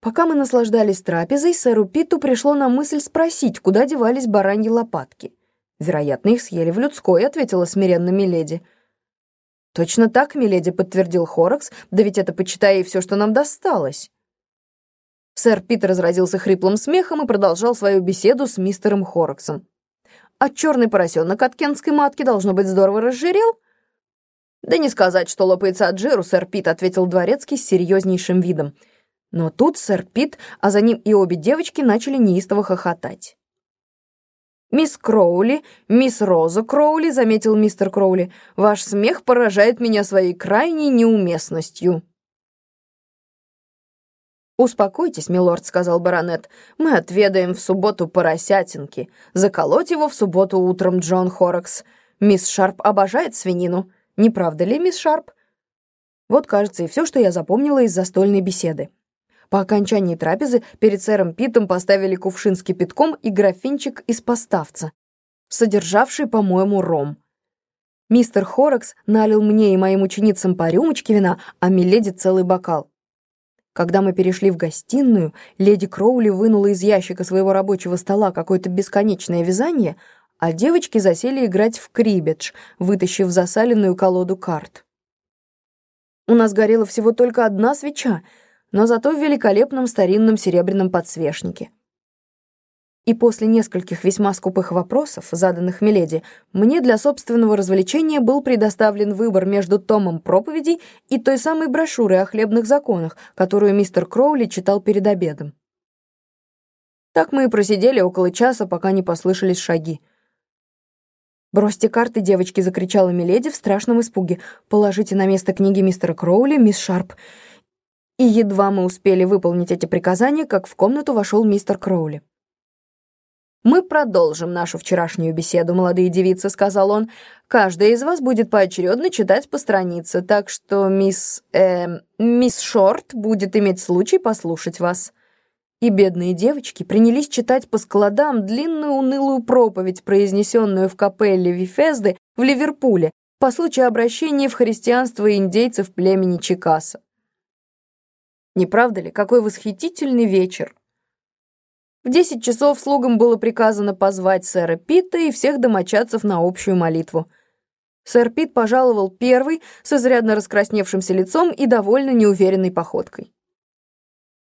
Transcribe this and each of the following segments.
Пока мы наслаждались трапезой, сэру Питу пришло на мысль спросить, куда девались бараньи лопатки. «Вероятно, их съели в людской», — ответила смиренно Миледи. «Точно так, Миледи», — подтвердил Хоракс, «да ведь это, почитай, и все, что нам досталось». Сэр Пит разразился хриплым смехом и продолжал свою беседу с мистером Хораксом. «А черный поросенок от кентской матки, должно быть, здорово разжирел?» «Да не сказать, что лопается от жиру, сэр Пит», — ответил дворецкий с серьезнейшим видом. Но тут сэр Пит, а за ним и обе девочки начали неистово хохотать. «Мисс Кроули, мисс Роза Кроули», — заметил мистер Кроули, — «ваш смех поражает меня своей крайней неуместностью». «Успокойтесь, милорд», — сказал баронет, — «мы отведаем в субботу поросятинки. Заколоть его в субботу утром, Джон Хоракс. Мисс Шарп обожает свинину. Не правда ли, мисс Шарп?» Вот, кажется, и все, что я запомнила из застольной беседы. По окончании трапезы перед сэром Питом поставили кувшин с кипятком и графинчик из поставца, содержавший, по-моему, ром. Мистер Хоракс налил мне и моим ученицам по рюмочке вина, а Миледи целый бокал. Когда мы перешли в гостиную, леди Кроули вынула из ящика своего рабочего стола какое-то бесконечное вязание, а девочки засели играть в крибедж, вытащив засаленную колоду карт. У нас горела всего только одна свеча — но зато в великолепном старинном серебряном подсвечнике. И после нескольких весьма скупых вопросов, заданных Миледи, мне для собственного развлечения был предоставлен выбор между томом проповедей и той самой брошюрой о хлебных законах, которую мистер Кроули читал перед обедом. Так мы и просидели около часа, пока не послышались шаги. «Бросьте карты, девочки!» — закричала Миледи в страшном испуге. «Положите на место книги мистера Кроули, мисс Шарп. И едва мы успели выполнить эти приказания, как в комнату вошел мистер Кроули. «Мы продолжим нашу вчерашнюю беседу, молодые девицы», — сказал он. «Каждая из вас будет поочередно читать по странице, так что мисс... Э, мисс Шорт будет иметь случай послушать вас». И бедные девочки принялись читать по складам длинную унылую проповедь, произнесенную в капелле Вифезды в Ливерпуле по случаю обращения в христианство индейцев племени Чикаса. Не правда ли, какой восхитительный вечер? В десять часов слугам было приказано позвать сэра Питта и всех домочадцев на общую молитву. Сэр Пит пожаловал первый, с изрядно раскрасневшимся лицом и довольно неуверенной походкой.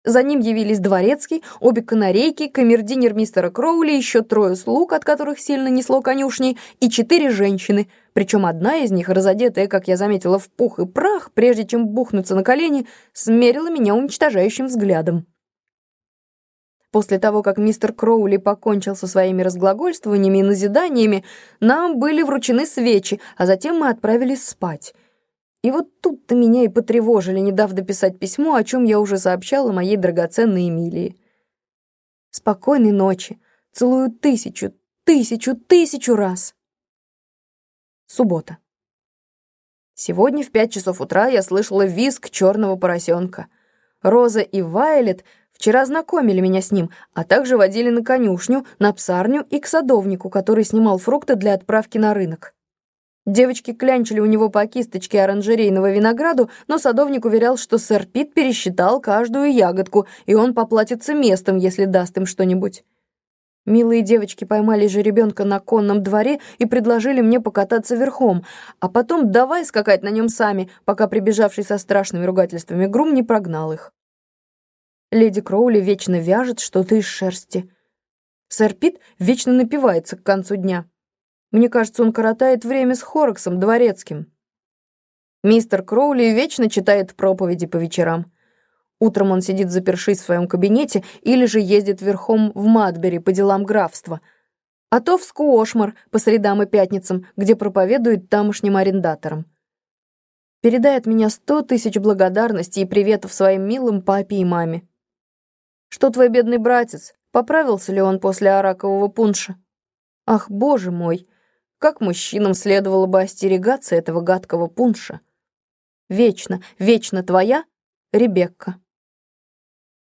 За ним явились дворецкий, обе канарейки, камердинер мистера Кроули, еще трое слуг, от которых сильно несло конюшней, и четыре женщины, причем одна из них, разодетая, как я заметила, в пух и прах, прежде чем бухнуться на колени, смерила меня уничтожающим взглядом. После того, как мистер Кроули покончил со своими разглагольствованиями и назиданиями, нам были вручены свечи, а затем мы отправились спать. И вот тут-то меня и потревожили, не дав дописать письмо, о чем я уже сообщала моей драгоценной Эмилии. Спокойной ночи. Целую тысячу, тысячу, тысячу раз. Суббота. Сегодня в пять часов утра я слышала визг черного поросенка. Роза и Вайлет вчера знакомили меня с ним, а также водили на конюшню, на псарню и к садовнику, который снимал фрукты для отправки на рынок. Девочки клянчили у него по кисточке оранжерейного винограду, но садовник уверял, что сэр Пит пересчитал каждую ягодку, и он поплатится местом, если даст им что-нибудь. Милые девочки поймали же ребенка на конном дворе и предложили мне покататься верхом, а потом давай скакать на нем сами, пока прибежавший со страшными ругательствами грум не прогнал их. Леди Кроули вечно вяжет что-то из шерсти. Сэр Пит вечно напивается к концу дня. Мне кажется, он коротает время с Хораксом, дворецким. Мистер Кроули вечно читает проповеди по вечерам. Утром он сидит запершись в своем кабинете или же ездит верхом в Мадбери по делам графства, а то в Скуошмар по средам и пятницам, где проповедует тамошним арендаторам. Передай от меня сто тысяч благодарностей и приветов своим милым папе и маме. Что твой бедный братец, поправился ли он после аракового пунша? Ах, боже мой! Как мужчинам следовало бы остерегаться этого гадкого пунша? Вечно, вечно твоя Ребекка.